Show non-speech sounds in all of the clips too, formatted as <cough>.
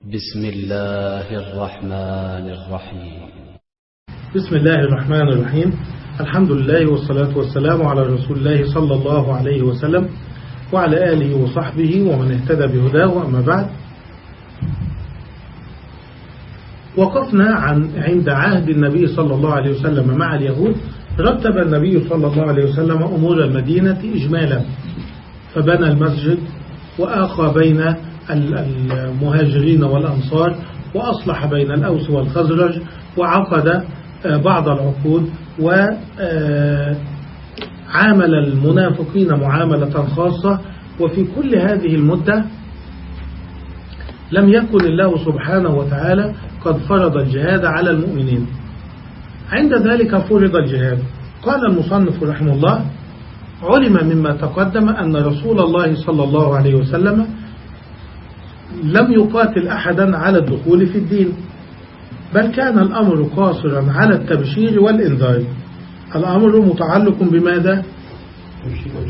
بسم الله الرحمن الرحيم. بسم الله الرحمن الرحيم. الحمد لله والصلاة والسلام على رسول الله صلى الله عليه وسلم وعلى آله وصحبه ومن اهتدى بهداه أما بعد. وقفنا عن عند عهد النبي صلى الله عليه وسلم مع اليهود. رتب النبي صلى الله عليه وسلم أمور المدينة إجمالا. فبنى المسجد وآخى بين المهاجرين والأنصار وأصلح بين الأوس والخزرج وعقد بعض العقود وعامل المنافقين معاملة خاصة. وفي كل هذه المدة لم يكن الله سبحانه وتعالى قد فرض الجهاد على المؤمنين. عند ذلك فرض الجهاد. قال المصنف رحمه الله علم مما تقدم أن رسول الله صلى الله عليه وسلم لم يقاتل أحدا على الدخول في الدين بل كان الأمر قاصرا على التبشير والإنذار. الأمر متعلق بماذا؟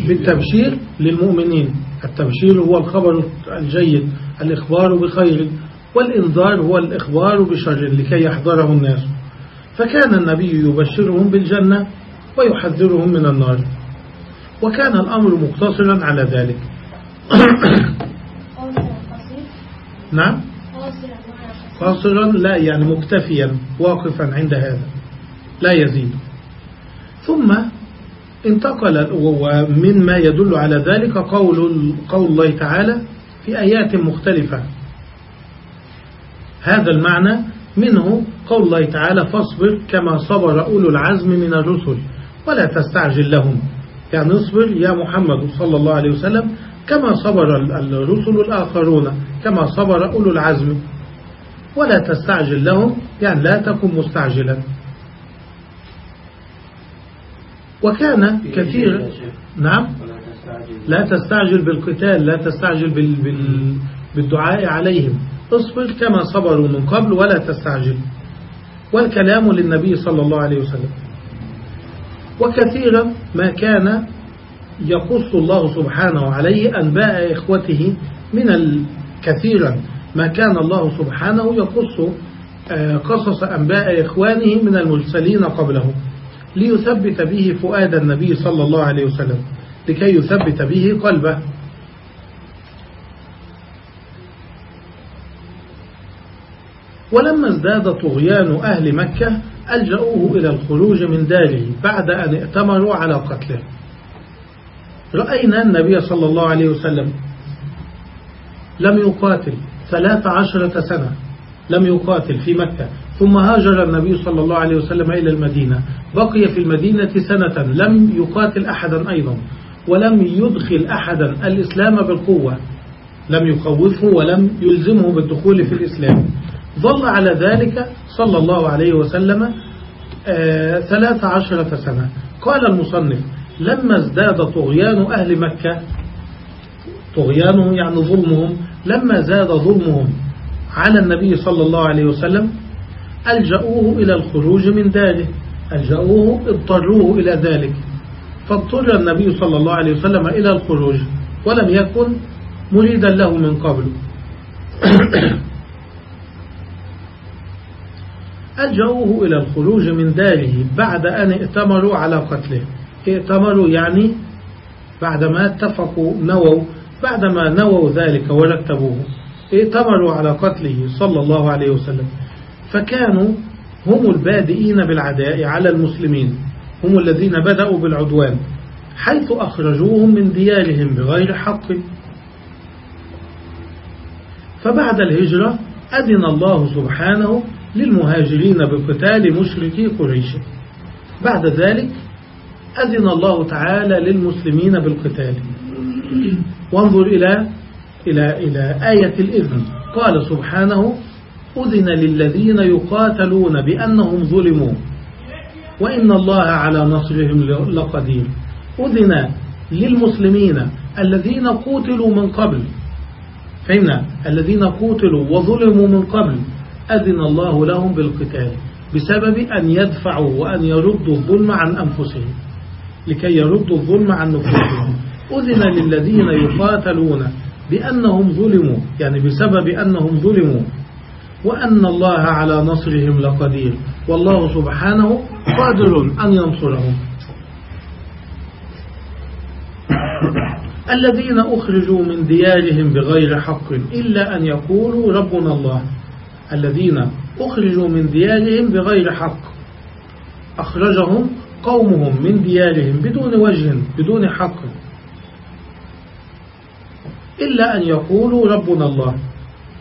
بالتبشير للمؤمنين. التبشير هو الخبر الجيد الإخبار بخير والإنذار هو الإخبار بشر لكي يحضره الناس. فكان النبي يبشرهم بالجنة ويحذرهم من النار. وكان الأمر مقتصرا على ذلك. <coughs> نعم؟ قاصرا لا يعني مكتفيا واقفا عند هذا لا يزيد. ثم انتقل ومما يدل على ذلك قول, قول الله تعالى في آيات مختلفة. هذا المعنى منه قول الله تعالى فاصبر كما صبر أولو العزم من الرسل ولا تستعجل لهم. يعني اصبر يا محمد صلى الله عليه وسلم كما صبر الرسل الآخرون كما صبر أولو العزم. ولا تستعجل لهم يعني لا تكن مستعجلا. وكان كثير نعم. لا تستعجل بالقتال لا تستعجل بال بال بالدعاء عليهم. اصبر كما صبروا من قبل ولا تستعجل. والكلام للنبي صلى الله عليه وسلم. وكثيرا ما كان يقص الله سبحانه عليه أنباء إخوته من كثيرا ما كان الله سبحانه يقص قصص أنباء إخوانه من المرسلين قبله ليثبت به فؤاد النبي صلى الله عليه وسلم لكي يثبت به قلبه. ولما ازداد طغيان أهل مكة ألجأوه إلى الخروج من داره بعد أن ائتمروا على قتله. رأينا النبي صلى الله عليه وسلم لم يقاتل ثلاث عشرة سنة لم يقاتل في مكة. ثم هاجر النبي صلى الله عليه وسلم إلى المدينة. بقي في المدينة سنة لم يقاتل أحدا أيضا ولم يدخل أحدا. الإسلام بالقوة لم يخوفه ولم يلزمه بالدخول في الإسلام. ظل على ذلك صلى الله عليه وسلم ثلاث عشرة سنة. قال المصنف لما ازداد طغيان أهل مكة طغيانهم يعني ظلمهم لما زاد ظلمهم على النبي صلى الله عليه وسلم ألجأوه إلى الخروج من داره ألجأوه اضطروه إلى ذلك. فاضطر النبي صلى الله عليه وسلم إلى الخروج ولم يكن مريدا له من قبل. <coughs> ألجأوه إلى الخروج من داره بعد أن ائتمروا على قتله. ائتمروا يعني بعدما اتفقوا نووا بعدما نووا ذلك ورتبوه ائتمروا على قتله صلى الله عليه وسلم. فكانوا هم البادئين بالعداء على المسلمين هم الذين بدأوا بالعدوان حيث أخرجوهم من ديارهم بغير حق. فبعد الهجرة أذن الله سبحانه للمهاجرين بقتال مشركي قريش. بعد ذلك أذن الله تعالى للمسلمين بالقتال. وانظر إلى إلى إلى آية الإذن. قال سبحانه أذن للذين يقاتلون بأنهم ظلموا. وإن الله على نصرهم لقدير. أذن للمسلمين الذين قتلوا من قبل. فهمنا؟ الذين قتلوا وظلموا من قبل. أذن الله لهم بالقتال. بسبب أن يدفعوا وأن يردوا الظلم عن أنفسهم. لكي يردوا الظلم عن نفوسهم. أذن للذين يقاتلون بأنهم ظلموا يعني بسبب أنهم ظلموا. وأن الله على نصرهم لقدير. والله سبحانه قادر أن ينصرهم. الذين أخرجوا من ديارهم بغير حق إلا أن يقولوا ربنا الله. الذين أخرجوا من ديارهم بغير حق. أخرجهم قومهم من ديارهم بدون وجه بدون حق. إلا أن يقولوا ربنا الله.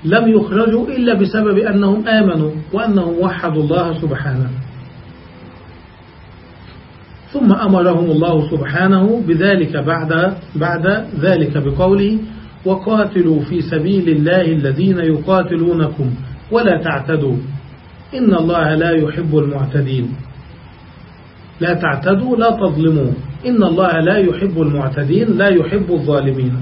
لم يخرجوا إلا بسبب أنهم آمنوا وأنهم وحدوا الله سبحانه. ثم أمرهم الله سبحانه بذلك بعد, بعد ذلك بقوله وقاتلوا في سبيل الله الذين يقاتلونكم ولا تعتدوا. إن الله لا يحب المعتدين. لا تعتدوا لا تظلموا. إن الله لا يحب المعتدين لا يحب الظالمين.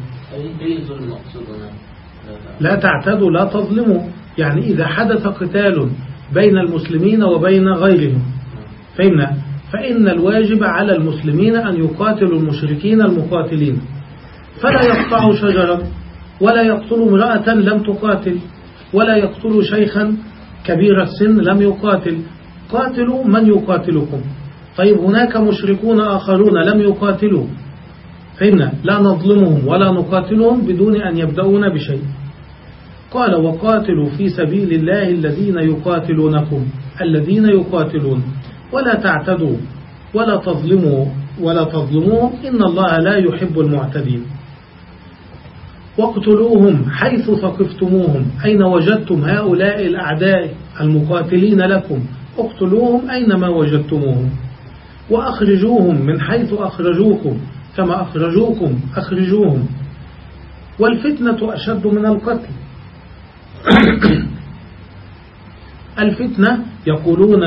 لا تعتدوا لا تظلموا. يعني إذا حدث قتال بين المسلمين وبين غيرهم فإن, فإن الواجب على المسلمين أن يقاتلوا المشركين المقاتلين. فلا يقطعوا شجرا ولا يقتلوا امرأة لم تقاتل ولا يقتلوا شيخا كبير السن لم يقاتل. قاتلوا من يقاتلكم. طيب هناك مشركون آخرون لم يقاتلوا فإن لا نظلمهم ولا نقاتلهم بدون أن يبدأون بشيء. قال وقاتلوا في سبيل الله الذين يقاتلونكم الذين يقاتلون. ولا تعتدوا ولا تظلموا ولا تظلموهم إن الله لا يحب المعتدين. واقتلوهم حيث ثقفتموهم. أين وجدتم هؤلاء الأعداء المقاتلين لكم؟ اقتلوهم أينما وجدتموهم. وأخرجوهم من حيث أخرجوكم كما أخرجوكم أخرجوهم. والفتنة أشد من القتل. <coughs> الفتنة يقولون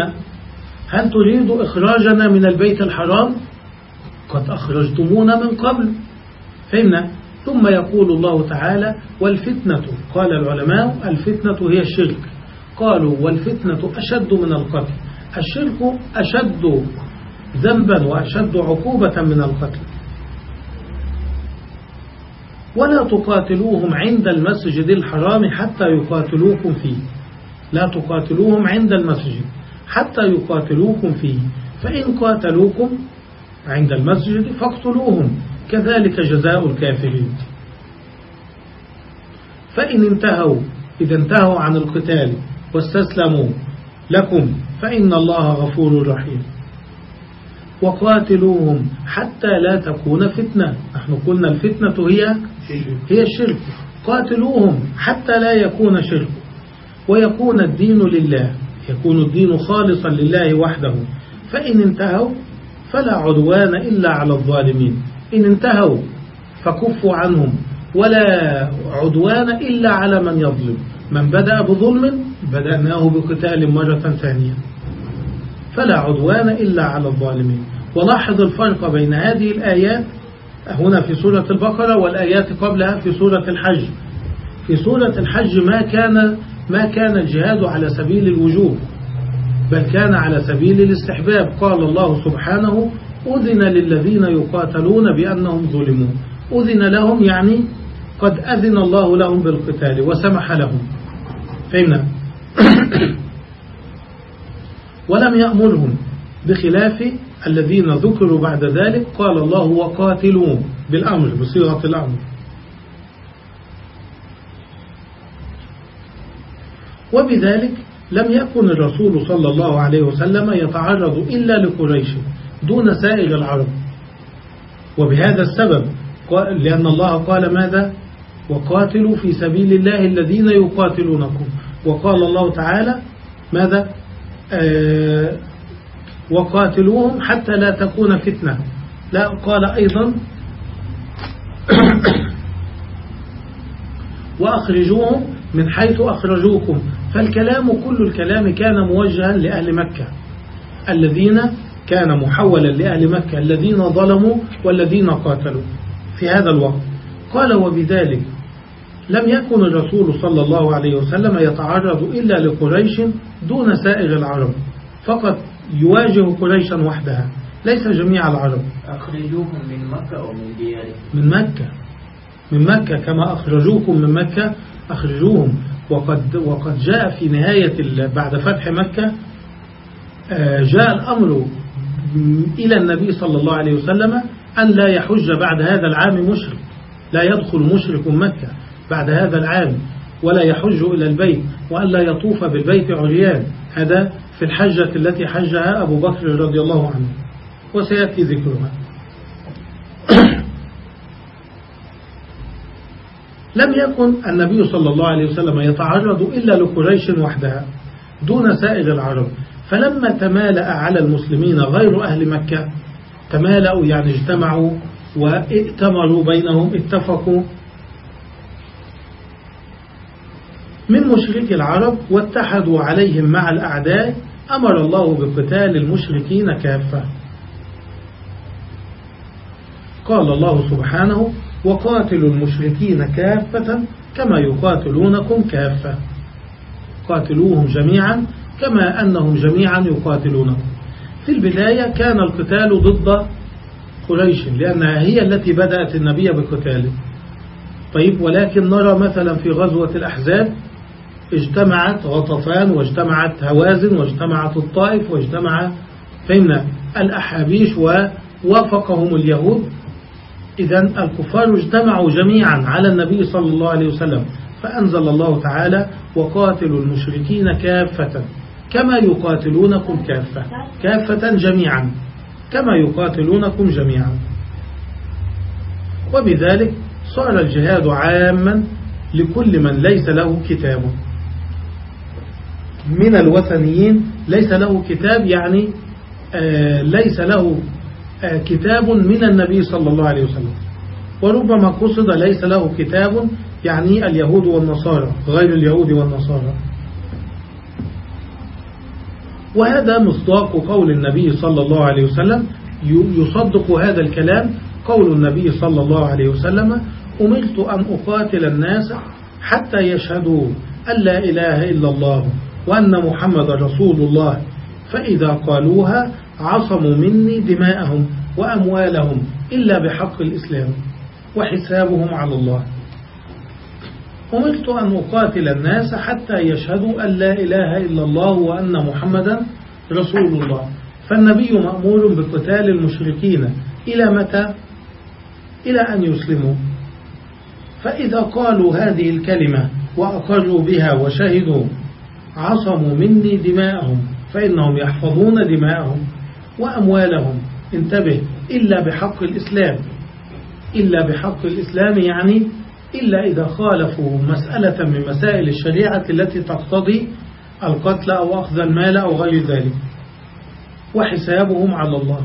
هل تريد إخراجنا من البيت الحرام؟ قد أخرجتمونا من قبل. فإن ثم يقول الله تعالى والفتنة قال العلماء الفتنة هي الشرك. قالوا والفتنة أشد من القتل. الشرك أشد ذنبا وأشد عقوبة من القتل. ولا تقاتلوهم عند المسجد الحرام حتى يقاتلوكم فيه. لا تقاتلوهم عند المسجد حتى يقاتلوكم فيه. فإن قاتلوكم عند المسجد فاقتلوهم. كذلك جزاء الكافرين. فإن انتهوا إذا انتهوا عن القتال واستسلموا لكم فإن الله غفور رحيم. وقاتلوهم حتى لا تكون فتنة. نحن قلنا الفتنة هي هي الشرك. قاتلوهم حتى لا يكون شرك. ويكون الدين لله. يكون الدين خالصا لله وحده. فإن انتهوا فلا عدوان إلا على الظالمين. إن انتهوا فكفوا عنهم. ولا عدوان إلا على من يظلم. من بدأ بظلم بدأناه بقتال مرة ثانية. فلا عدوان إلا على الظالمين. ولاحظ الفرق بين هذه الآيات هنا في سورة البقرة والآيات قبلها في سورة الحج. في سورة الحج ما كان ما كان الجهاد على سبيل الوجوب بل كان على سبيل الاستحباب. قال الله سبحانه أذن للذين يقاتلون بأنهم ظلموا. أذن لهم يعني قد أذن الله لهم بالقتال وسمح لهم. فهمنا؟ <coughs> ولم يأمرهم بخلاف الذين ذكروا بعد ذلك قال الله وقاتلون بالأمر بصيغة الأمر. وبذلك لم يكن الرسول صلى الله عليه وسلم يتعرض إلا لقريش دون سائر العرب. وبهذا السبب لأن الله قال ماذا؟ وقاتلوا في سبيل الله الذين يقاتلونكم. وقال الله تعالى ماذا؟ وقاتلوهم حتى لا تكون فتنة. لا قال أيضا <coughs> وأخرجوهم من حيث أخرجوكم. فالكلام كل الكلام كان موجها لأهل مكة. الذين كان محولا لأهل مكة. الذين ظلموا والذين قاتلوا في هذا الوقت. قال وبذلك لم يكن الرسول صلى الله عليه وسلم يتعرض إلا لقريش دون سائر العرب. فقط يواجه قريشا وحدها. ليس جميع العرب. أخرجوهم من مكة أو من ديارهم من مكة. من مكة كما أخرجوكم من مكة أخرجوهم. وقد, وقد جاء في نهاية بعد فتح مكة جاء الأمر إلى النبي صلى الله عليه وسلم أن لا يحج بعد هذا العام مشرك. لا يدخل مشرك مكة. بعد هذا العام ولا يحج إلى البيت وأن لا يطوف بالبيت عريان. هذا في الحجة التي حجها أبو بكر رضي الله عنه. وسيأتي ذكرها. <coughs> لم يكن النبي صلى الله عليه وسلم يتعرض إلا لقريش وحدها دون سائر العرب. فلما تمالأ على المسلمين غير أهل مكة تمالأوا يعني اجتمعوا وائتمروا بينهم اتفقوا من مشرك العرب واتحدوا عليهم مع الأعداء أمر الله بقتال المشركين كافة. قال الله سبحانه وقاتلوا المشركين كافة كما يقاتلونكم كافة. قاتلوهم جميعا كما أنهم جميعا يقاتلونكم. في البداية كان القتال ضد قريش لأنها هي التي بدأت النبي بقتاله. طيب ولكن نرى مثلا في غزوة الأحزاب اجتمعت غطفان واجتمعت هوازن واجتمعت الطائف واجتمع فهمنا؟ الأحابيش ووافقهم اليهود. إذا الكفار اجتمعوا جميعا على النبي صلى الله عليه وسلم فأنزل الله تعالى وقاتلوا المشركين كافة. كما يقاتلونكم كافة. كافة جميعا. كما يقاتلونكم جميعا. وبذلك صار الجهاد عاما لكل من ليس له كتاب. من الوثنيين ليس له كتاب يعني آه ليس له آه كتاب من النبي صلى الله عليه وسلم. وربما قصد ليس له كتاب يعني اليهود والنصارى غير اليهود والنصارى. وهذا مصداق قول النبي صلى الله عليه وسلم. يصدق هذا الكلام قول النبي صلى الله عليه وسلم. أمرت أن أقاتل الناس حتى يشهدوا أن لا إله إلا الله. وأن محمد رسول الله فإذا قالوها عصموا مني دماءهم وأموالهم إلا بحق الإسلام وحسابهم على الله. أمرت أن أقاتل الناس حتى يشهدوا أن لا إله إلا الله وأن محمدا رسول الله فالنبي مأمور بقتال المشركين. إلى متى؟ إلى أن يسلموا. فإذا قالوا هذه الكلمة وأقروا بها وشهدوا عصموا مني دماءهم فإنهم يحفظون دماءهم وأموالهم. انتبه إلا بحق الإسلام. إلا بحق الإسلام يعني إلا إذا خالفوا مسألة من مسائل الشريعة التي تقتضي القتل أو أخذ المال أو غير ذلك. وحسابهم على الله.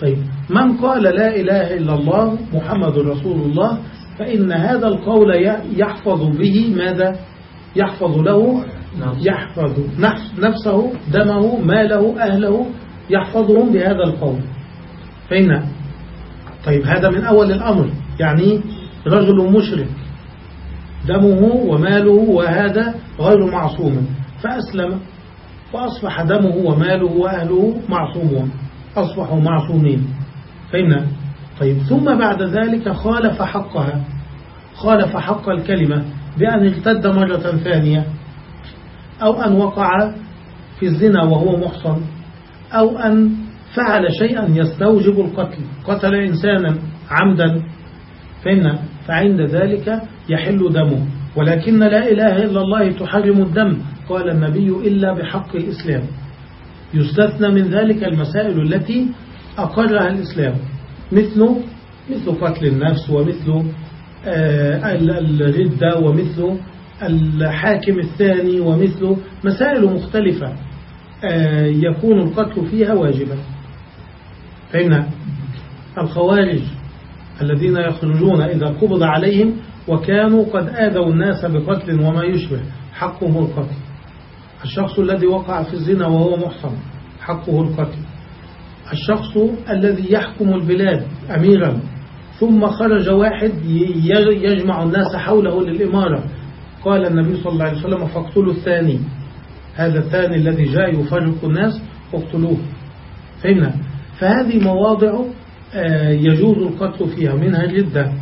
طيب من قال لا إله إلا الله محمد رسول الله فإن هذا القول يحفظ به ماذا؟ يحفظ له يحفظ نفسه دمه ماله أهله يحفظهم بهذا القول. فإن طيب هذا من أول الأمر. يعني رجل مشرك دمه وماله وهذا غير معصوم. فأسلم فأصبح دمه وماله وأهله معصومون. أصبحوا معصومين. فإن طيب ثم بعد ذلك خالف حقها. خالف حق الكلمة بأن ارتد مرة ثانية. أو أن وقع في الزنا وهو محصن أو أن فعل شيئا يستوجب القتل قتل إنسانا عمدا فإن فعند ذلك يحل دمه. ولكن لا إله إلا الله تحرم الدم قال النبي إلا بحق الإسلام. يستثنى من ذلك المسائل التي أقرها الإسلام مثل مثل قتل النفس ومثل آه، الردة ومثل الحاكم الثاني ومثل مسائل مختلفة آه، يكون القتل فيها واجبا. فإن الخوارج الذين يخرجون إذا قبض عليهم وكانوا قد آذوا الناس بقتل وما يشبه حقه القتل. الشخص الذي وقع في الزنا وهو محصن حقه القتل. الشخص الذي يحكم البلاد أميرا ثم خرج واحد يجمع الناس حوله للإمارة قال النبي صلى الله عليه وسلم فاقتلوا الثاني. هذا الثاني الذي جاء يفرق الناس اقتلوه. فهمنا؟ فهذه مواضع آه، يجوز القتل فيها منها جدا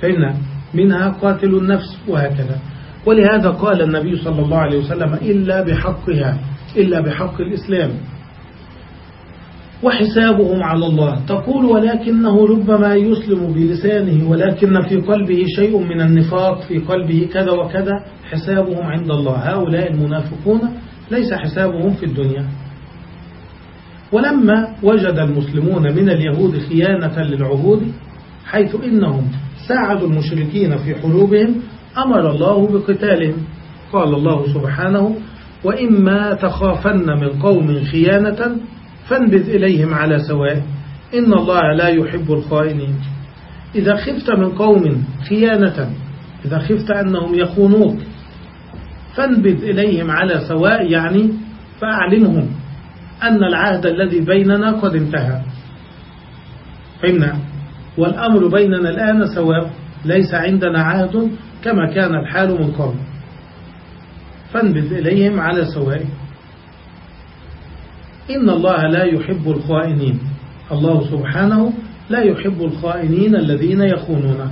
فهمنا؟ منها قاتل النفس وهكذا. ولهذا قال النبي صلى الله عليه وسلم إلا بحقها إلا بحق الإسلام. وحسابهم على الله. تقول ولكنه ربما يسلم بلسانه ولكن في قلبه شيء من النفاق في قلبه كذا وكذا. حسابهم عند الله. هؤلاء المنافقون ليس حسابهم في الدنيا. ولما وجد المسلمون من اليهود خيانة للعهود حيث إنهم ساعدوا المشركين في حروبهم أمر الله بقتالهم. قال الله سبحانه وإما تخافن من قوم خيانة فانبذ إليهم على سواء. إن الله لا يحب الخائنين. إذا خفت من قوم خيانة إذا خفت أنهم يخونوك فانبذ إليهم على سواء يعني فأعلمهم أن العهد الذي بيننا قد انتهى. فهمنا؟ والأمر بيننا الآن سواء ليس عندنا عهد كما كان الحال من قبل. فانبذ إليهم على سواء. إن الله لا يحب الخائنين. الله سبحانه لا يحب الخائنين الذين يخونون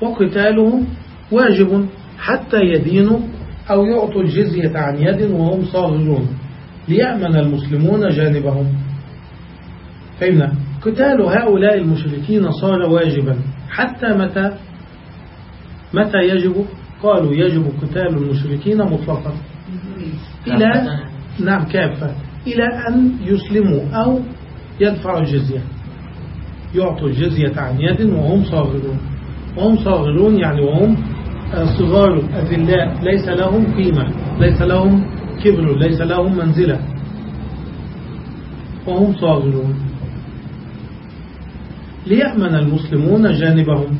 وقتاله واجب حتى يدينوا أو يعطوا الجزية عن يد وهم صاغرون ليأمن المسلمون جانبهم. فهمنا قتال هؤلاء المشركين صار واجبا. حتى متى؟ متى يجب؟ قالوا يجب قتال المشركين مطلقا. إلى نعم كافة. إلى أن يسلموا أو يدفعوا الجزية يعطوا الجزية عن يد وهم صاغرون. وهم صاغرون يعني وهم صغار أذلاء ليس لهم قيمة ليس لهم كبر ليس لهم منزلة. وهم صاغرون. ليأمن المسلمون جانبهم.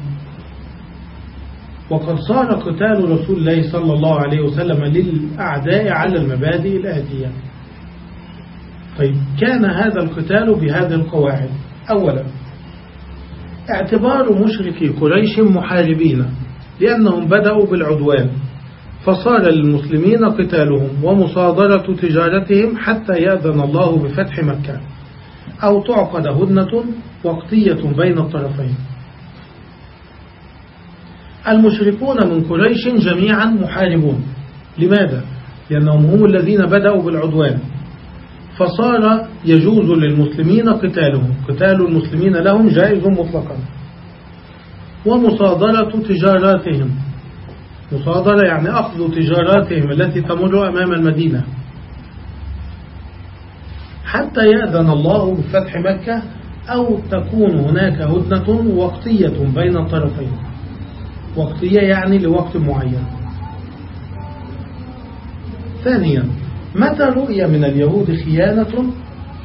وقد صار قتال رسول الله صلى الله عليه وسلم للأعداء على المبادئ الآتية. طيب كان هذا القتال بهذه القواعد. أولا اعتبار مشركي قريش محاربين لأنهم بدأوا بالعدوان فصار للمسلمين قتالهم ومصادرة تجارتهم حتى يأذن الله بفتح مكة أو تعقد هدنة وقتية بين الطرفين. المشركون من قريش جميعا محاربون. لماذا؟ لأنهم هم الذين بدأوا بالعدوان. فصار يجوز للمسلمين قتالهم. قتال المسلمين لهم جائز مطلقا. ومصادرة تجاراتهم. مصادرة يعني أخذ تجاراتهم التي تمر أمام المدينة. حتى يأذن الله بفتح مكة أو تكون هناك هدنة وقتية بين الطرفين. وقتية يعني لوقت معين. ثانيا متى رؤية من اليهود خيانة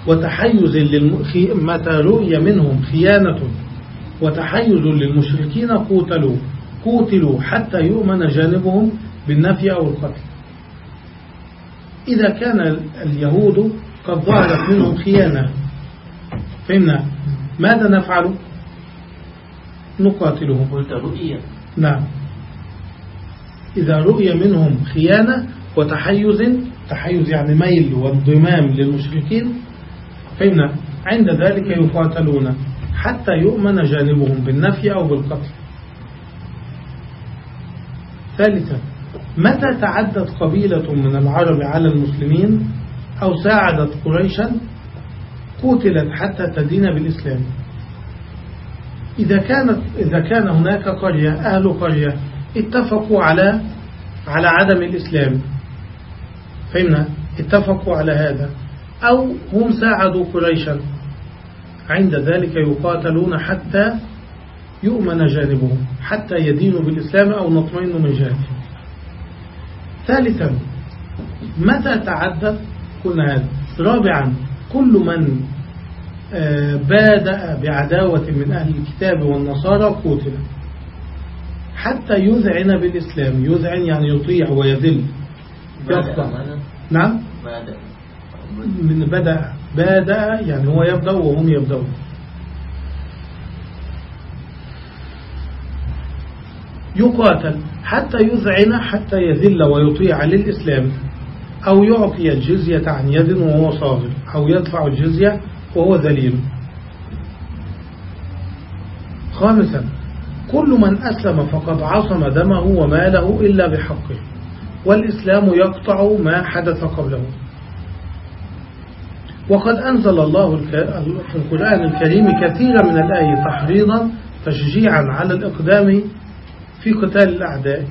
وتحيز للم... متى رؤية منهم خيانة وتحيز للمشركين قوتلوا قوتلوا حتى يؤمن جانبهم بالنفي أو القتل. إذا كان اليهود قد ظهرت منهم خيانة فهمنا؟ ماذا نفعل؟ نقاتلهم. قلت رؤية نعم. إذا رؤي منهم خيانة وتحيز تحيز يعني ميل وانضمام للمشركين فإن عند ذلك يقاتلون حتى يؤمن جانبهم بالنفي أو بالقتل. ثالثا متى تعدت قبيلة من العرب على المسلمين أو ساعدت قريشا قتلت حتى تدين بالإسلام؟ إذا كانت إذا كان هناك قرية أهل قرية اتفقوا على على عدم الإسلام. فهمنا؟ اتفقوا على هذا. أو هم ساعدوا قريشا. عند ذلك يقاتلون حتى يؤمن جانبهم حتى يدينوا بالإسلام أو نطمئن من جانبهم ثالثا متى تعدد قلنا هذا. رابعا كل من بادأ بعداوة من أهل الكتاب والنصارى قتل حتى يذعن بالإسلام. يذعن يعني يطيع ويذل. يخضع نعم. بدأ من بدأ. بادأ يعني هو يبدأ وهم يبدأون يقاتل. حتى يذعن حتى يذل ويطيع للإسلام. أو يعطي الجزية عن يد وهو صاغر. أو يدفع الجزية وهو ذليل. خامسا كل من أسلم فقد عصم دمه وماله إلا بحقه والإسلام يقطع ما حدث قبله. وقد أنزل الله في القرآن الكريم كثيرا من الآية تحريضا تشجيعا على الإقدام في قتال الأعداء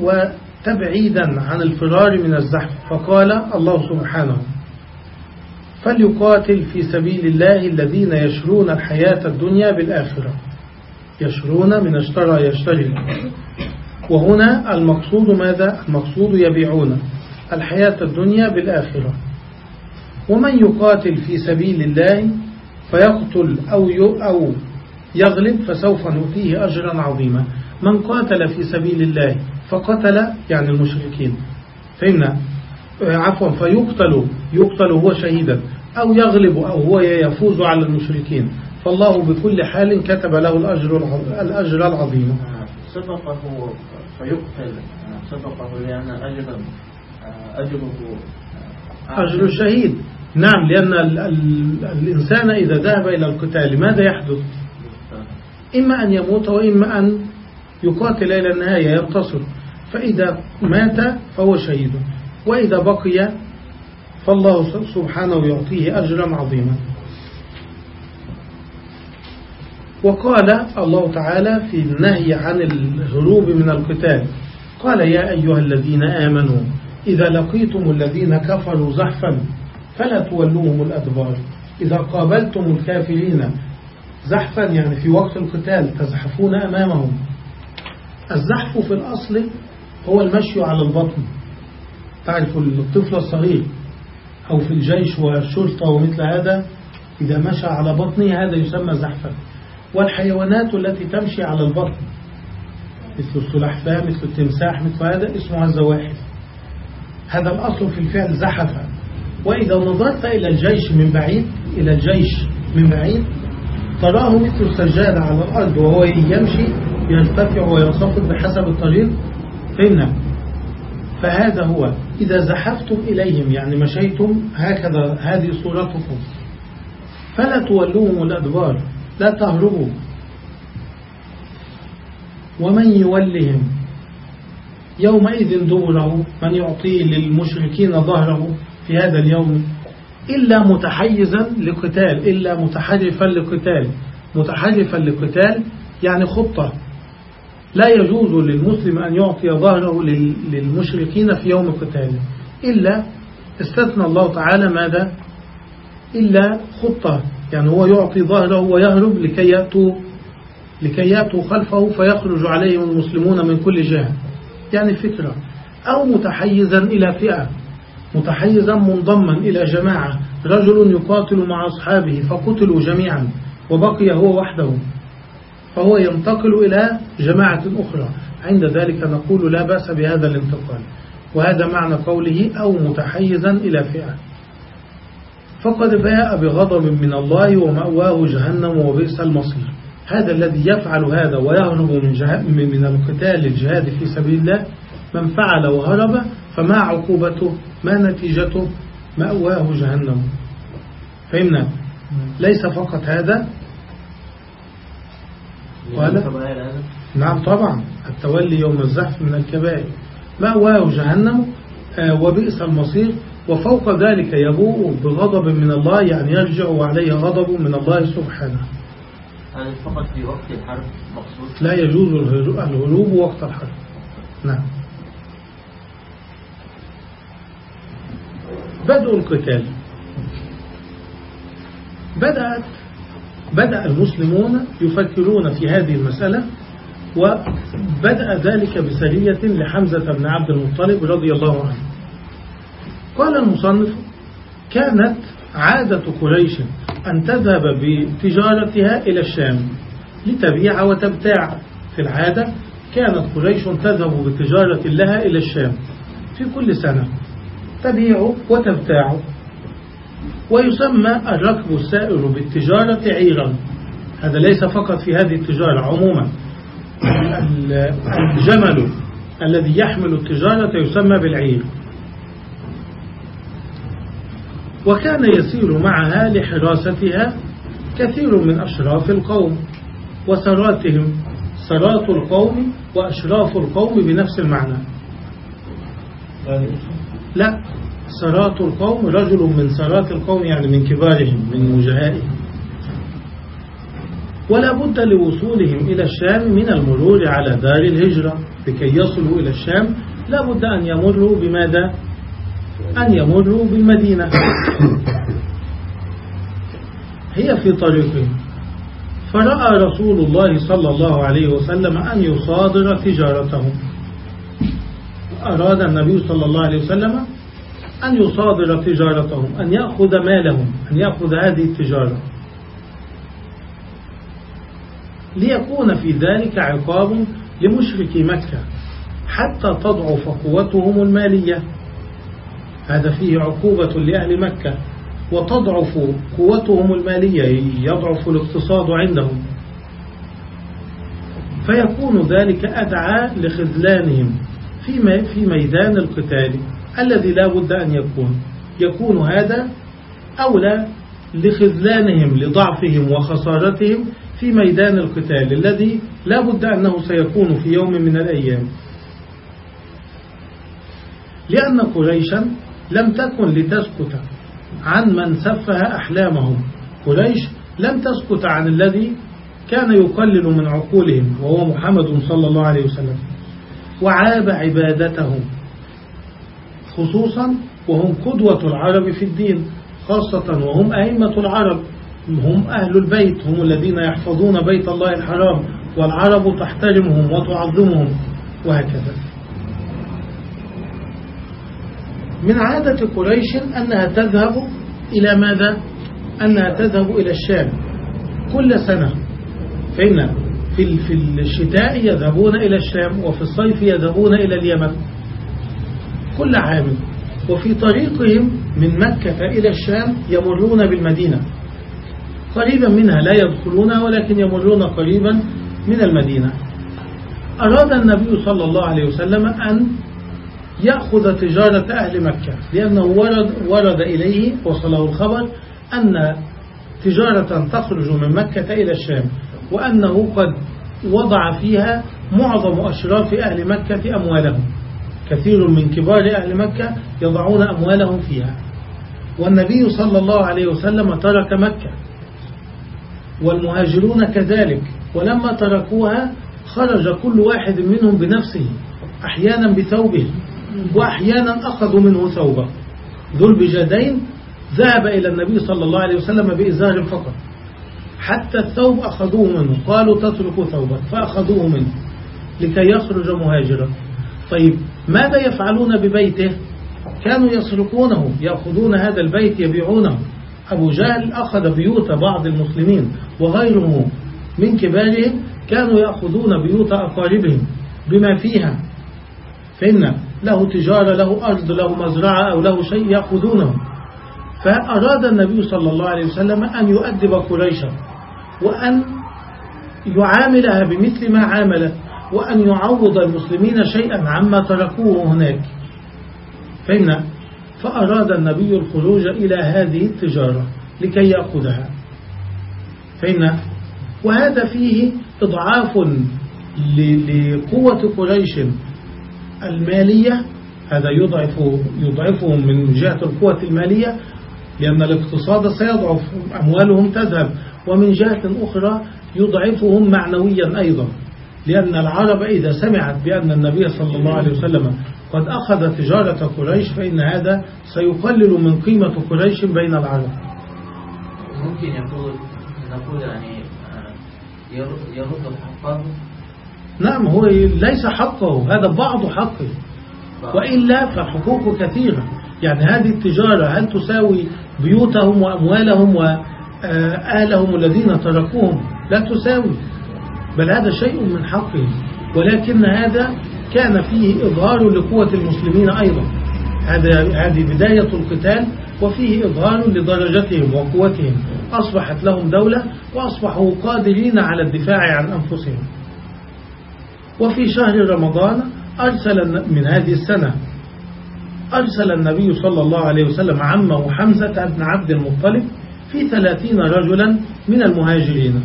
وتبعيدا عن الفرار من الزحف فقال الله سبحانه فليقاتل في سبيل الله الذين يشرون الحياة الدنيا بالآخرة. يشرون من اشترى يشتري. وهنا المقصود ماذا؟ المقصود يبيعون الحياة الدنيا بالآخرة. ومن يقاتل في سبيل الله فيقتل أو أو يغلب فسوف نؤتيه أجرا عظيما. من قاتل في سبيل الله فقتل يعني المشركين. فهمنا؟ عفوا فيقتل يقتل هو شهيدا أو يغلب أو هو يفوز على المشركين. فالله بكل حال كتب له الأجر الأجر العظيم. سبقه فيقتل سبقه لأن أجر أجره أجر الشهيد نعم لأن ال ال الإنسان إذا ذهب إلى القتال ماذا يحدث؟ إما أن يموت وإما أن يقاتل إلى النهاية ينتصر فإذا مات فهو شهيد. وإذا بقي فالله سبحانه يعطيه أجرا عظيما. وقال الله تعالى في النهي عن الهروب من القتال قال يا أيها الذين آمنوا إذا لقيتم الذين كفروا زحفا فلا تولوهم الأدبار. إذا قابلتم الكافرين زحفا يعني في وقت القتال تزحفون أمامهم. الزحف في الأصل هو المشي على البطن. تعرف الطفل الصغير أو في الجيش والشرطة ومثل هذا إذا مشى على بطنه هذا يسمى زحفا والحيوانات التي تمشي على البطن مثل السلحفاة مثل التمساح مثل هذا اسمها الزواحف هذا الأصل في الفعل زحف وإذا نظرت إلى الجيش من بعيد إلى الجيش من بعيد تراه مثل السجادة على الأرض وهو يمشي يرتفع وينخفض بحسب الطريق. فهمنا فهذا هو. إذا زحفتم إليهم يعني مشيتم هكذا هذه صورتكم. فلا تولوهم الأدبار لا تهربوا. ومن يولهم؟ يومئذ دبره من يعطيه للمشركين ظهره في هذا اليوم؟ إلا متحيزا لقتال إلا متحرفا لقتال. متحرفا لقتال يعني خطة. لا يجوز للمسلم أن يعطي ظهره للمشركين في يوم قتال إلا استثنى الله تعالى ماذا؟ إلا خطة. يعني هو يعطي ظهره ويهرب لكي يأتوا لكي يأتوا خلفه فيخرج عليهم المسلمون من كل جهة. يعني فكرة. أو متحيزا إلى فئة. متحيزا منضما إلى جماعة. رجل يقاتل مع أصحابه فقتلوا جميعا. وبقي هو وحده. فهو ينتقل إلى جماعة أخرى. عند ذلك نقول لا بأس بهذا الانتقال وهذا معنى قوله أو متحيزا إلى فئة. فقد باء بغضب من الله ومأواه جهنم وبئس المصير. هذا الذي يفعل هذا ويهرب من من القتال للجهاد في سبيل الله من فعل وهرب فما عقوبته ما نتيجته؟ مأواه جهنم. فهمنا؟ ليس فقط هذا قال؟ نعم طبعا التولي يوم الزحف من الكبائر. مأواه جهنم آه، وبئس المصير وفوق ذلك يبوء بغضب من الله يعني يرجع وعليه غضب من الله سبحانه. هذا فقط في وقت الحرب مقصود؟ لا يجوز الهروب وقت الحرب. نعم. بدء القتال. بدأت بدأ المسلمون يفكرون في هذه المسألة وبدأ ذلك بسرية لحمزة بن عبد المطلب رضي الله عنه. قال المصنف كانت عادة قريش أن تذهب بتجارتها إلى الشام لتبيع وتبتاع. في العادة كانت قريش تذهب بتجارة لها إلى الشام في كل سنة تبيع وتبتاع. ويسمى الركب السائر بالتجارة عيرا. هذا ليس فقط في هذه التجارة عموما. الجمل الذي يحمل التجارة يسمى بالعير. وكان يسير معها لحراستها كثير من أشراف القوم وسراتهم سرات القوم وأشراف القوم بنفس المعنى. لا. سرات القوم رجل من سرات القوم يعني من كبارهم من وجهائهم ولا بد لوصولهم إلى الشام من المرور على دار الهجرة. لكي يصلوا إلى الشام لا بد أن يمروا بماذا؟ أن يمروا بالمدينة. هي في طريقهم فرأى رسول الله صلى الله عليه وسلم أن يصادر تجارتهم أراد النبي صلى الله عليه وسلم أن يصادر تجارتهم أن يأخذ مالهم أن يأخذ هذه التجارة. ليكون في ذلك عقاب لمشركي مكة حتى تضعف قوتهم المالية. هذا فيه عقوبة لأهل مكة وتضعف قوتهم المالية يضعف الاقتصاد عندهم. فيكون ذلك أدعى لخذلانهم في في ميدان القتال. الذي لا بد أن يكون يكون هذا أولى لخذلانهم لضعفهم وخسارتهم في ميدان القتال الذي لا بد أنه سيكون في يوم من الأيام. لأن قريشا لم تكن لتسكت عن من سفه أحلامهم. قريش لم تسكت عن الذي كان يقلل من عقولهم وهو محمد صلى الله عليه وسلم وعاب عبادتهم. خصوصا وهم قدوة العرب في الدين خاصة وهم أئمة العرب. هم أهل البيت هم الذين يحفظون بيت الله الحرام والعرب تحترمهم وتعظمهم وهكذا. من عادة قريش أنها تذهب إلى ماذا؟ أنها تذهب إلى الشام. كل سنة فإن في الشتاء يذهبون إلى الشام وفي الصيف يذهبون إلى اليمن. كل عام وفي طريقهم من مكة إلى الشام يمرون بالمدينة. قريبا منها لا يدخلونها ولكن يمرون قريبا من المدينة. أراد النبي صلى الله عليه وسلم أن يأخذ تجارة أهل مكة لأنه ورد, ورد إليه وصله الخبر أن تجارة تخرج من مكة إلى الشام وأنه قد وضع فيها معظم أشراف أهل مكة أموالهم. كثير من كبار أهل مكة يضعون أموالهم فيها. والنبي صلى الله عليه وسلم ترك مكة. والمهاجرون كذلك. ولما تركوها خرج كل واحد منهم بنفسه أحيانا بثوبه وأحيانا أخذوا منه ثوبه. ذو البجادين ذهب إلى النبي صلى الله عليه وسلم بإزار فقط. حتى الثوب أخذوه منه. قالوا تتركوا ثوبك فأخذوه منه لكي يخرج مهاجرا. طيب ماذا يفعلون ببيته؟ كانوا يسرقونه يأخذون هذا البيت يبيعونه. أبو جهل أخذ بيوت بعض المسلمين وغيره من كبارهم كانوا يأخذون بيوت أقاربهم بما فيها. فإن له تجارة له أرض له مزرعة أو له شيء يأخذونه. فأراد النبي صلى الله عليه وسلم أن يؤدب قريشا وأن يعاملها بمثل ما عاملت. وأن يعوض المسلمين شيئا عما تركوه هناك. فهمنا؟ فأراد النبي الخروج إلى هذه التجارة لكي يأخذها. فهمنا؟ وهذا فيه إضعاف لقوة قريش المالية. هذا يضعف يضعفهم من جهة القوة المالية لأن الاقتصاد سيضعف أموالهم تذهب. ومن جهة أخرى يضعفهم معنويا أيضا. لأن العرب إذا سمعت بأن النبي صلى الله عليه وسلم قد أخذ تجارة قريش فإن هذا سيقلل من قيمة قريش بين العرب. ممكن يقول نقول يعني آه، يرد حقه؟ نعم هو ليس حقه هذا بعض حقه. وإلا فحقوقه كثيرة. يعني هذه التجارة هل تساوي بيوتهم وأموالهم وآلهم الذين تركوهم؟ لا تساوي. بل هذا شيء من حقهم ولكن هذا كان فيه إظهار لقوة المسلمين أيضا. هذه بداية القتال وفيه إظهار لدرجتهم وقوتهم. أصبحت لهم دولة وأصبحوا قادرين على الدفاع عن أنفسهم. وفي شهر رمضان أرسل من هذه السنة أرسل النبي صلى الله عليه وسلم عمه حمزة بن عبد المطلب في ثلاثين رجلا من المهاجرين.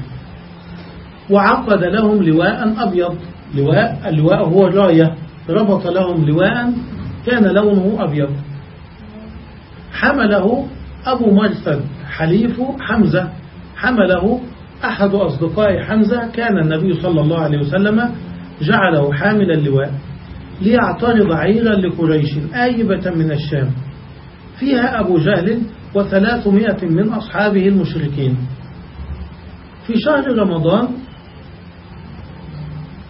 وعقد لهم لواء أبيض. لواء اللواء هو الراية ربط لهم لواء كان لونه أبيض. حمله أبو مرثد حليف حمزة. حمله أحد أصدقاء حمزة. كان النبي صلى الله عليه وسلم جعله حامل اللواء ليعترض عيرا لقريش آيبة من الشام. فيها أبو جهل وثلاثمائة من أصحابه المشركين. في شهر رمضان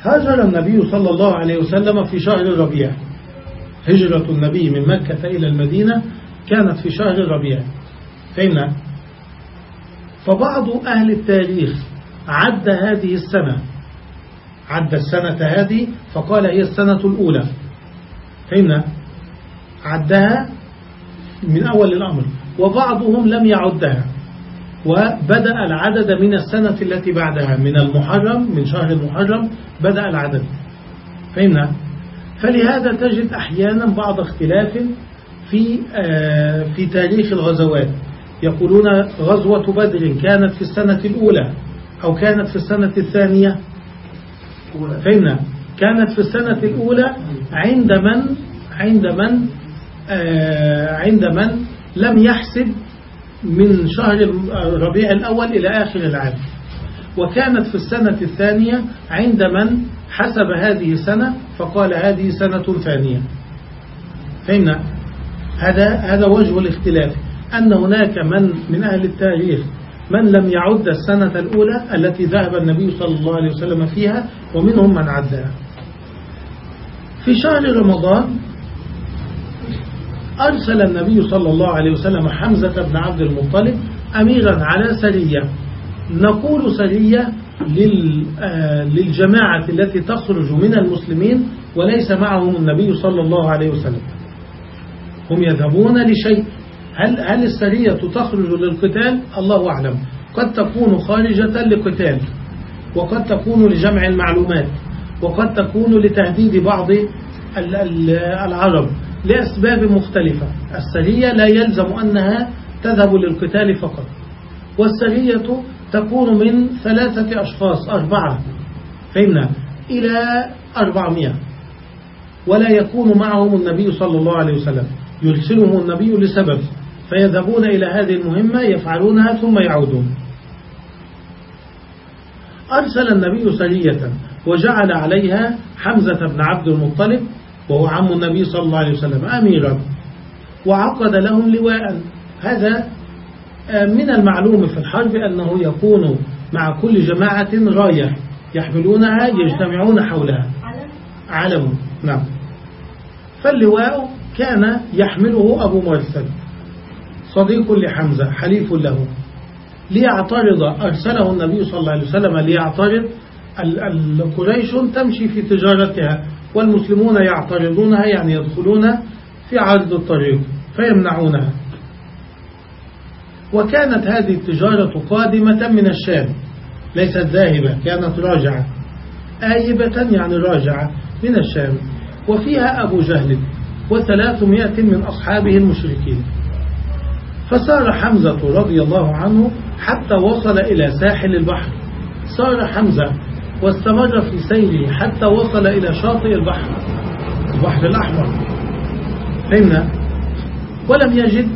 هاجر النبي صلى الله عليه وسلم في شهر ربيع. هجرة النبي من مكة إلى المدينة كانت في شهر ربيع. فهمنا فبعض أهل التاريخ عد هذه السنة. عد السنة هذه فقال هي السنة الأولى. فهمنا عدها من أول الأمر. وبعضهم لم يعدها. وبدأ العدد من السنة التي بعدها من المحرم من شهر المحرم بدأ العدد. فهمنا؟ فلهذا تجد أحيانا بعض اختلاف في آه، في تاريخ الغزوات. يقولون غزوة بدر كانت في السنة الأولى أو كانت في السنة الثانية. فهمنا؟ كانت في السنة الأولى عند من؟ عند من؟ آه، عند من لم يحسب من شهر ربيع الأول إلى آخر العام. وكانت في السنة الثانية عند من حسب هذه السنة فقال هذه سنة ثانية. فهمنا؟ هذا هذا وجه الاختلاف. أن هناك من من أهل التاريخ من لم يعد السنة الأولى التي ذهب النبي صلى الله عليه وسلم فيها ومنهم من عدها. في شهر رمضان أرسل النبي صلى الله عليه وسلم حمزة بن عبد المطلب أميرا على سرية. نقول سرية آه، للجماعة التي تخرج من المسلمين وليس معهم النبي صلى الله عليه وسلم. هم يذهبون لشيء. هل, هل السرية تخرج للقتال؟ الله أعلم. قد تكون خارجة لقتال وقد تكون لجمع المعلومات وقد تكون لتهديد بعض العرب. لأسباب مختلفة. السرية لا يلزم أنها تذهب للقتال فقط. والسرية تكون من ثلاثة أشخاص أربعة. فهمنا؟ إلى أربعمائة. ولا يكون معهم النبي صلى الله عليه وسلم. يرسلهم النبي لسبب. فيذهبون إلى هذه المهمة يفعلونها ثم يعودون. أرسل النبي سرية وجعل عليها حمزة بن عبد المطلب وهو عم النبي صلى الله عليه وسلم أميرا. وعقد لهم لواء. هذا آه، من المعلوم في الحرب أنه يكون مع كل جماعة راية يحملونها يجتمعون حولها. علم؟ نعم. فاللواء كان يحمله أبو مرسل صديق لحمزة حليف له. ليعترض أرسله النبي صلى الله عليه وسلم ليعترض القريش تمشي في تجارتها. والمسلمون يعترضونها يعني يدخلون في عرض الطريق فيمنعونها. وكانت هذه التجارة قادمة من الشام ليست ذاهبة كانت راجعة آيبة يعني راجعة من الشام وفيها أبو جهل وثلاثمائة من أصحابه المشركين. فسار حمزة رضي الله عنه حتى وصل إلى ساحل البحر. سار حمزة واستمر في سيره حتى وصل إلى شاطئ البحر البحر الأحمر. فهمنا؟ ولم يجد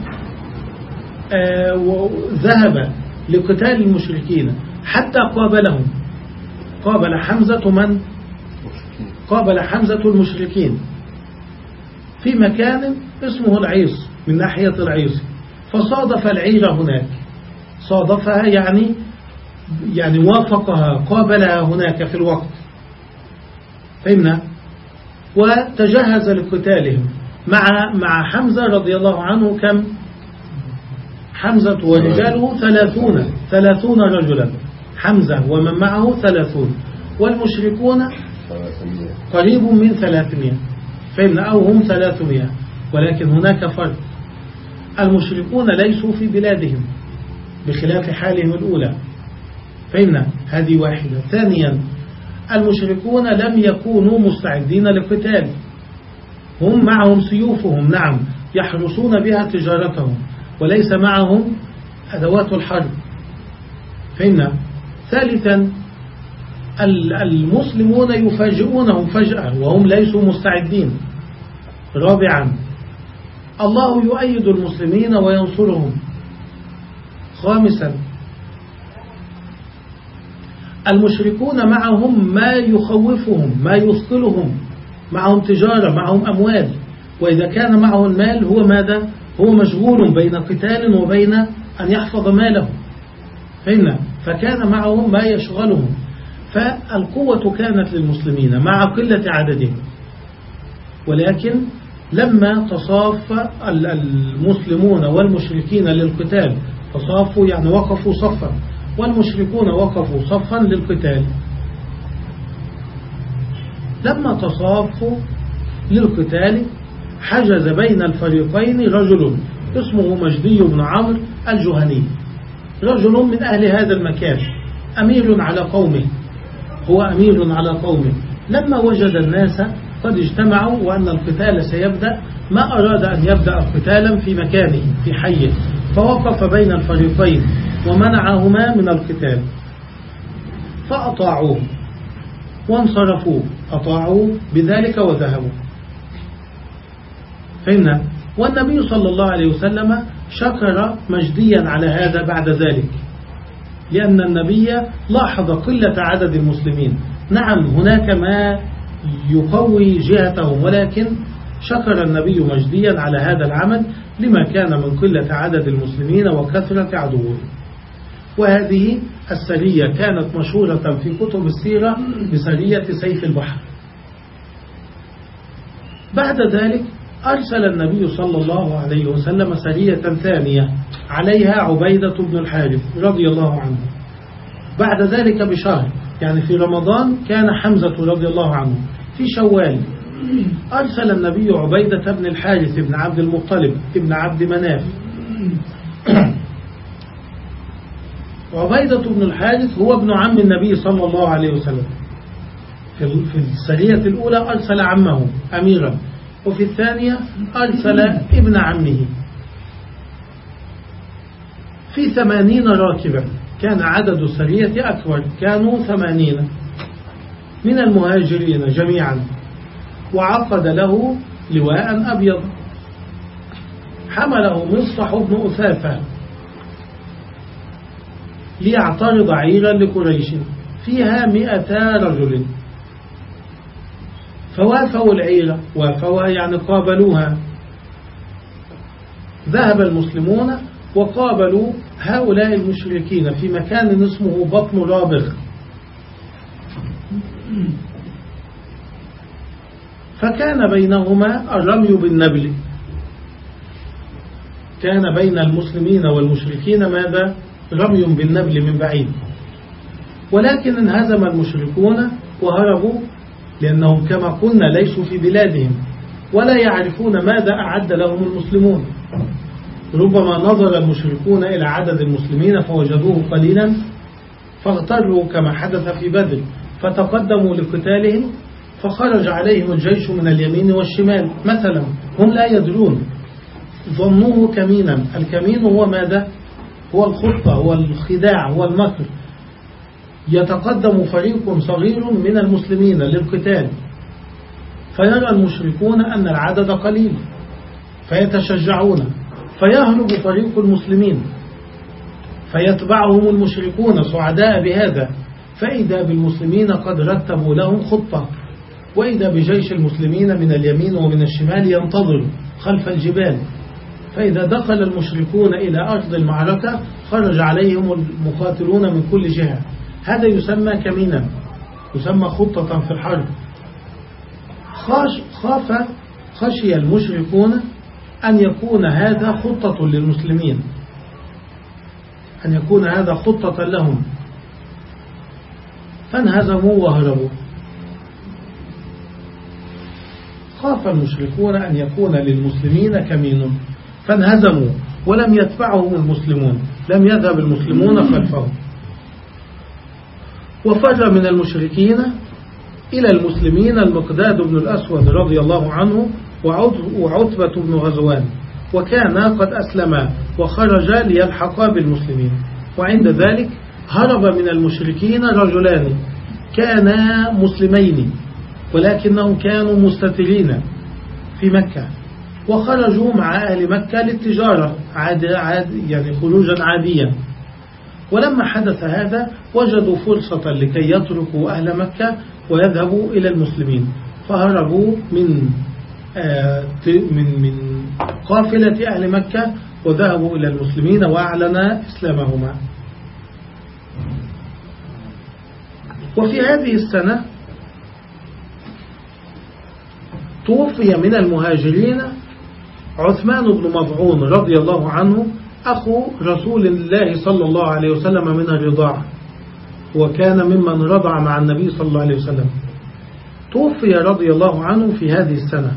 آه ذهب لقتال المشركين حتى قابلهم. قابل حمزة من؟ قابل حمزة المشركين في مكان اسمه العيص من ناحية العيص فصادف العير هناك. صادفها يعني يعني وافقها قابلها هناك في الوقت. فهمنا؟ وتجهز لقتالهم مع مع حمزة رضي الله عنه كم؟ حمزة ورجاله ثلاثون ثلاثون رجلا. حمزة ومن معه ثلاثون. والمشركون قريب من ثلاثمائة. فهمنا؟ أو هم ثلاثمائة. ولكن هناك فرق. المشركون ليسوا في بلادهم بخلاف حالهم الأولى. فهمنا هذه واحدة. ثانيا المشركون لم يكونوا مستعدين للقتال. هم معهم سيوفهم نعم يحرسون بها تجارتهم وليس معهم أدوات الحرب. فهمنا ثالثا المسلمون يفاجئونهم فجأة وهم ليسوا مستعدين. رابعا الله يؤيد المسلمين وينصرهم. خامسا المشركون معهم ما يخوفهم ما يثقلهم معهم تجارة معهم أموال. وإذا كان معه المال هو ماذا؟ هو مشغول بين قتال وبين أن يحفظ ماله. فهمنا فكان معهم ما يشغلهم. فالقوة كانت للمسلمين مع قلة عددهم. ولكن لما تصاف المسلمون والمشركين للقتال تصافوا يعني وقفوا صفا. والمشركون وقفوا صفا للقتال. لما تصافوا للقتال حجز بين الفريقين رجل اسمه مجدي بن عمرو الجهني. رجل من أهل هذا المكان أمير على قومه هو أمير على قومه. لما وجد الناس قد اجتمعوا وأن القتال سيبدأ ما أراد أن يبدأ قتالا في مكانه في حيه. فوقف بين الفريقين. ومنعهما من القتال. فأطاعوه. وانصرفوا أطاعوا بذلك وذهبوا. فهمنا والنبي صلى الله عليه وسلم شكر مجديا على هذا بعد ذلك. لأن النبي لاحظ قلة عدد المسلمين. نعم هناك ما يقوي جهتهم ولكن شكر النبي مجديا على هذا العمل لما كان من قلة عدد المسلمين وكثرة عدوهم. وهذه السرية كانت مشهورة في كتب السيرة بسرية سيف البحر. بعد ذلك أرسل النبي صلى الله عليه وسلم سرية ثانية عليها عبيدة بن الحارث رضي الله عنه. بعد ذلك بشهر يعني في رمضان كان حمزة رضي الله عنه. في شوال أرسل النبي عبيدة بن الحارث بن عبد المطلب بن عبد مناف عبيدة بن الحارث هو ابن عم النبي صلى الله عليه وسلم. في السرية الأولى أرسل عمه أميرا وفي الثانية أرسل ابن عمه. في ثمانين راكبا. كان عدد السرية أكبر كانوا ثمانين. من المهاجرين جميعا. وعقد له لواء أبيض. حمله مصطح بن أثافة ليعترض عيرا لقريش. فيها مئتا رجل. فوافوا العيرة وافوا يعني قابلوها. ذهب المسلمون وقابلوا هؤلاء المشركين في مكان اسمه بطن رابغ. فكان بينهما الرمي بالنبل. كان بين المسلمين والمشركين ماذا؟ رمي بالنبل من بعيد. ولكن انهزم المشركون وهربوا لأنهم كما قلنا ليسوا في بلادهم ولا يعرفون ماذا أعد لهم المسلمون. ربما نظر المشركون إلى عدد المسلمين فوجدوه قليلا فاغتروا كما حدث في بدر فتقدموا لقتالهم فخرج عليهم الجيش من اليمين والشمال. مثلا هم لا يدرون. ظنوه كمينا. الكمين هو ماذا؟ هو الخطة هو الخداع هو المكر. يتقدم فريق صغير من المسلمين للقتال. فيرى المشركون أن العدد قليل فيتشجعون فيهرب فريق المسلمين فيتبعهم المشركون سعداء بهذا. فإذا بالمسلمين قد رتبوا لهم خطة وإذا بجيش المسلمين من اليمين ومن الشمال ينتظر خلف الجبال. فإذا دخل المشركون إلى أرض المعركة خرج عليهم المقاتلون من كل جهة. هذا يسمى كمينا يسمى خطة في الحرب. خاش خاف خشي المشركون أن يكون هذا خطة للمسلمين. أن يكون هذا خطة لهم. فانهزموا وهربوا. خاف المشركون أن يكون للمسلمين كمين. فانهزموا ولم يتبعهم المسلمون لم يذهب المسلمون خلفهم. وفر من المشركين إلى المسلمين المقداد بن الأسود رضي الله عنه وعتبة بن غزوان وكانا قد أسلما وخرجا ليلحقا بالمسلمين. وعند ذلك هرب من المشركين رجلان كانا مسلمين ولكنهم كانوا مستترين في مكة. وخرجوا مع أهل مكة للتجارة عاد عاد يعني خروجا عاديا. ولما حدث هذا وجدوا فرصة لكي يتركوا أهل مكة ويذهبوا إلى المسلمين. فهربوا من آه، من من قافلة أهل مكة وذهبوا إلى المسلمين وأعلن إسلامهما. وفي هذه السنة توفي من المهاجرين عثمان بن مضعون رضي الله عنه أخو رسول الله صلى الله عليه وسلم من الرضاعة وكان ممن رضع مع النبي صلى الله عليه وسلم. توفي رضي الله عنه في هذه السنة.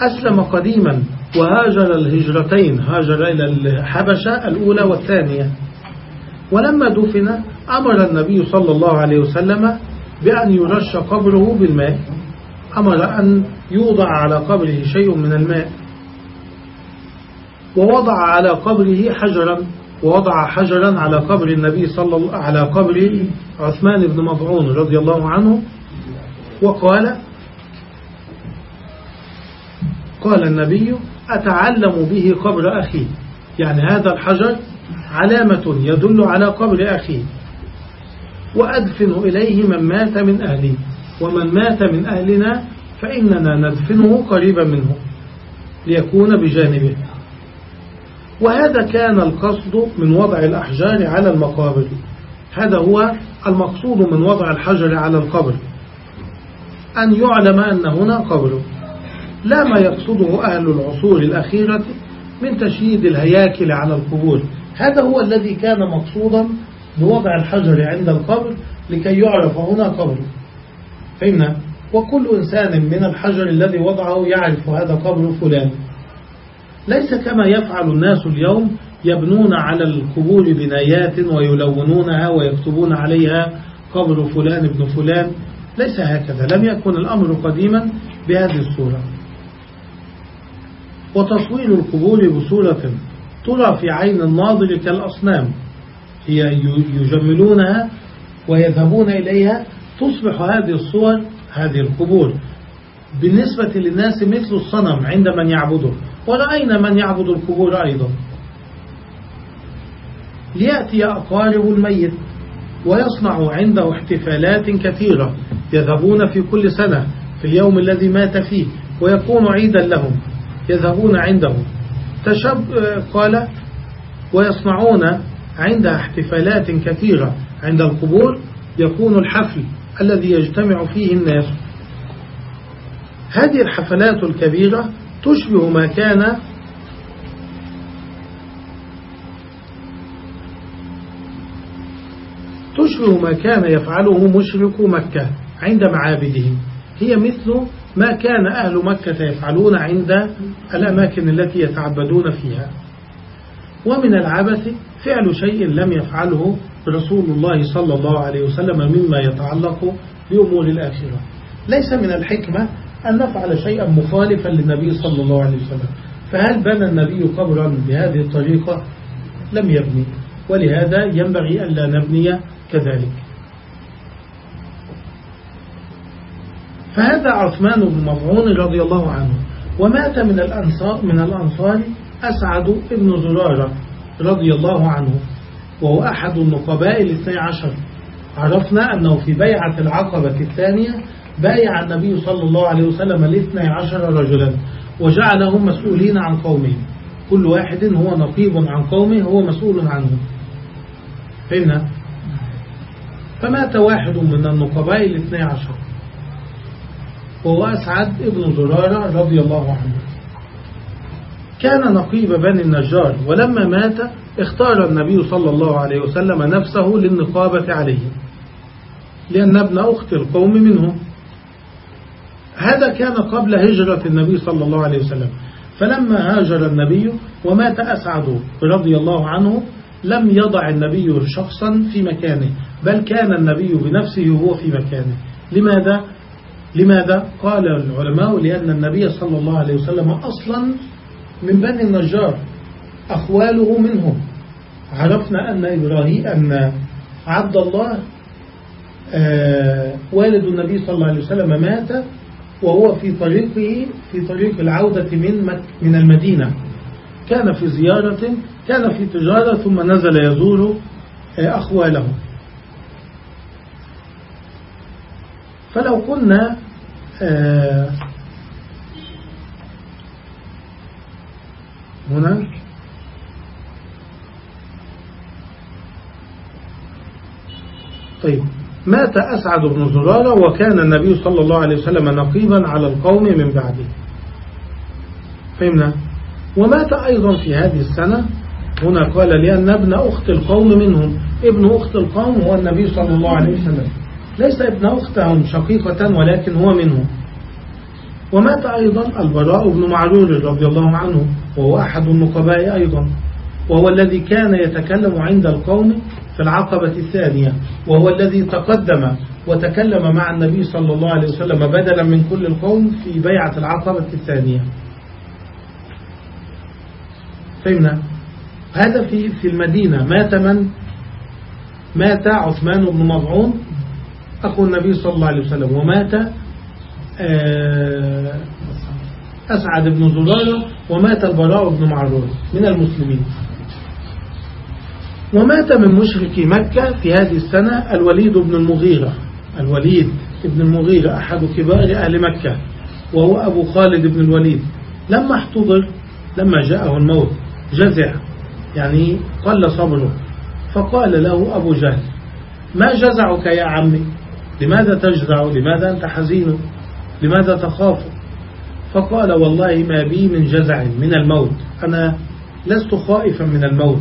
أسلم قديما وهاجر الهجرتين هاجر إلى الحبشة الأولى والثانية. ولما دفن أمر النبي صلى الله عليه وسلم بأن يرش قبره بالماء. أمر أن يوضع على قبره شيء من الماء ووضع على قبره حجرا ووضع حجرا على قبر النبي صلى الله على قبر عثمان بن مضعون رضي الله عنه وقال قال النبي أتعلم به قبر أخي؟ يعني هذا الحجر علامة يدل على قبر أخي وأدفن إليه من مات من أهلي ومن مات من أهلنا فإننا ندفنه قريبا منه ليكون بجانبه. وهذا كان القصد من وضع الأحجار على المقابر. هذا هو المقصود من وضع الحجر على القبر. أن يعلم أن هنا قبر. لا ما يقصده أهل العصور الأخيرة من تشييد الهياكل على القبور. هذا هو الذي كان مقصودا بوضع الحجر عند القبر لكي يعرف هنا قبر. فهمنا؟ وكل إنسان من الحجر الذي وضعه يعرف هذا قبر فلان. ليس كما يفعل الناس اليوم يبنون على القبور بنايات ويلونونها ويكتبون عليها قبر فلان ابن فلان. ليس هكذا. لم يكن الأمر قديما بهذه الصورة. وتصوير القبور بصورة ترى في عين الناظر كالأصنام. هي يجملونها ويذهبون إليها تصبح هذه الصور هذه القبور بالنسبة للناس مثل الصنم عند من يعبده. ورأينا من يعبد القبور أيضا؟ ليأتي أقارب الميت ويصنع عنده احتفالات كثيرة يذهبون في كل سنة في اليوم الذي مات فيه ويكون عيدا لهم يذهبون عنده. تشب قال ويصنعون عندها احتفالات كثيرة عند القبور يكون الحفل الذي يجتمع فيه الناس. هذه الحفلات الكبيرة تشبه ما كان تشبه ما كان يفعله مشرك مكة عند معابدهم. هي مثل ما كان أهل مكة يفعلون عند الأماكن التي يتعبدون فيها. ومن العبث فعل شيء لم يفعله رسول الله صلى الله عليه وسلم مما يتعلق بأمور الآخرة. ليس من الحكمة أن نفعل شيئا مخالفا للنبي صلى الله عليه وسلم. فهل بنى النبي قبرا بهذه الطريقة؟ لم يبني. ولهذا ينبغي ألا نبني كذلك. فهذا عثمان بن مظعون رضي الله عنه. ومات من الأنصار, من الأنصار أسعد بن زرارة رضي الله عنه. وهو أحد النقباء الاثني عشر. عرفنا أنه في بيعة العقبة الثانية بايع النبي صلى الله عليه وسلم الاثني عشر رجلا وجعلهم مسؤولين عن قومهم كل واحد هو نقيب عن قومه هو مسؤول عنه. فهمنا؟ فمات واحد من النقباء الاثني عشر. وهو أسعد ابن زرارة رضي الله عنه. كان نقيب بني النجار ولما مات اختار النبي صلى الله عليه وسلم نفسه للنقابة عليه لأن ابن أخت القوم منهم هذا كان قبل هجرة النبي صلى الله عليه وسلم فلما هاجر النبي ومات أسعد رضي الله عنه لم يضع النبي شخصا في مكانه بل كان النبي بنفسه هو في مكانه لماذا؟ لماذا؟ قال العلماء لأن النبي صلى الله عليه وسلم أصلا من بني النجار أخواله منهم. عرفنا أن إبراهيم أن عبد الله آه والد النبي صلى الله عليه وسلم مات وهو في طريقه في طريق العودة من من المدينة. كان في زيارة كان في تجارة ثم نزل يزور آه أخواله. فلو قلنا هنا طيب مات أسعد بن زرارة وكان النبي صلى الله عليه وسلم نقيبا على القوم من بعده. فهمنا؟ ومات أيضا في هذه السنة. هنا قال لأن ابن أخت القوم منهم. ابن أخت القوم هو النبي صلى الله عليه وسلم. ليس ابن أختهم شقيقة ولكن هو منهم. ومات أيضا البراء بن معرور رضي الله عنه وهو أحد النقباء أيضا. وهو الذي كان يتكلم عند القوم في العقبة الثانية. وهو الذي تقدم وتكلم مع النبي صلى الله عليه وسلم بدلا من كل القوم في بيعة العقبة الثانية. فهمنا؟ هذا في في المدينة. مات من؟ مات عثمان بن مضعون أخو النبي صلى الله عليه وسلم. ومات أسعد بن زرارة ومات البراء بن معرور من المسلمين. ومات من مشرك مكة في هذه السنة الوليد بن المغيرة. الوليد بن المغيرة أحد كبار أهل مكة وهو أبو خالد بن الوليد. لما احتضر لما جاءه الموت جزع يعني قل صبره. فقال له أبو جهل ما جزعك يا عمي؟ لماذا تجزع؟ لماذا أنت حزين؟ لماذا تخاف؟ فقال والله ما بي من جزع من الموت. أنا لست خائفا من الموت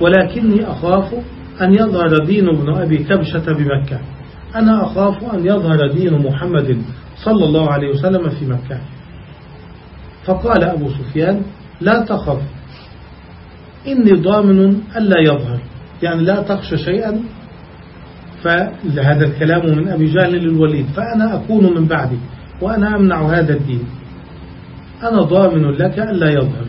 ولكني أخاف أن يظهر دين ابن أبي كبشة بمكة. أنا أخاف أن يظهر دين محمد صلى الله عليه وسلم في مكة. فقال أبو سفيان لا تخف إني ضامن ألا يظهر. يعني لا تخشى شيئا. فهذا الكلام من أبي جهل للوليد. فأنا أكون من بعدي. وأنا أمنع هذا الدين. أنا ضامن لك ألا يظهر.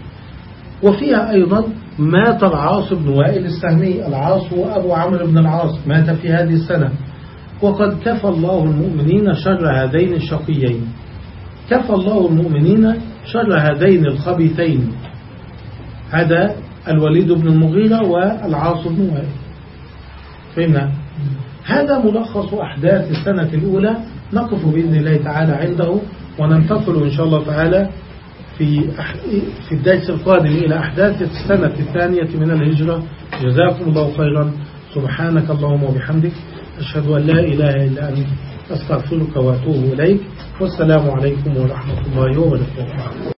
وفيها أيضا مات العاص بن وائل السهمي. العاص هو أبو عمرو بن العاص مات في هذه السنة. وقد كفى الله المؤمنين شر هذين الشقيين. كفى الله المؤمنين شر هذين الخبيثين. هذا الوليد بن المغيرة والعاص بن وائل. فهمنا؟ هذا ملخص أحداث السنة الأولى نقف بإذن الله تعالى عنده وننتقل إن شاء الله تعالى في في الدرس القادم إلى أحداث السنة الثانية من الهجرة. جزاكم الله خيرا. سبحانك اللهم وبحمدك. أشهد أن لا إله إلا أنت. أستغفرك وأتوب إليك. والسلام عليكم ورحمة الله وبركاته.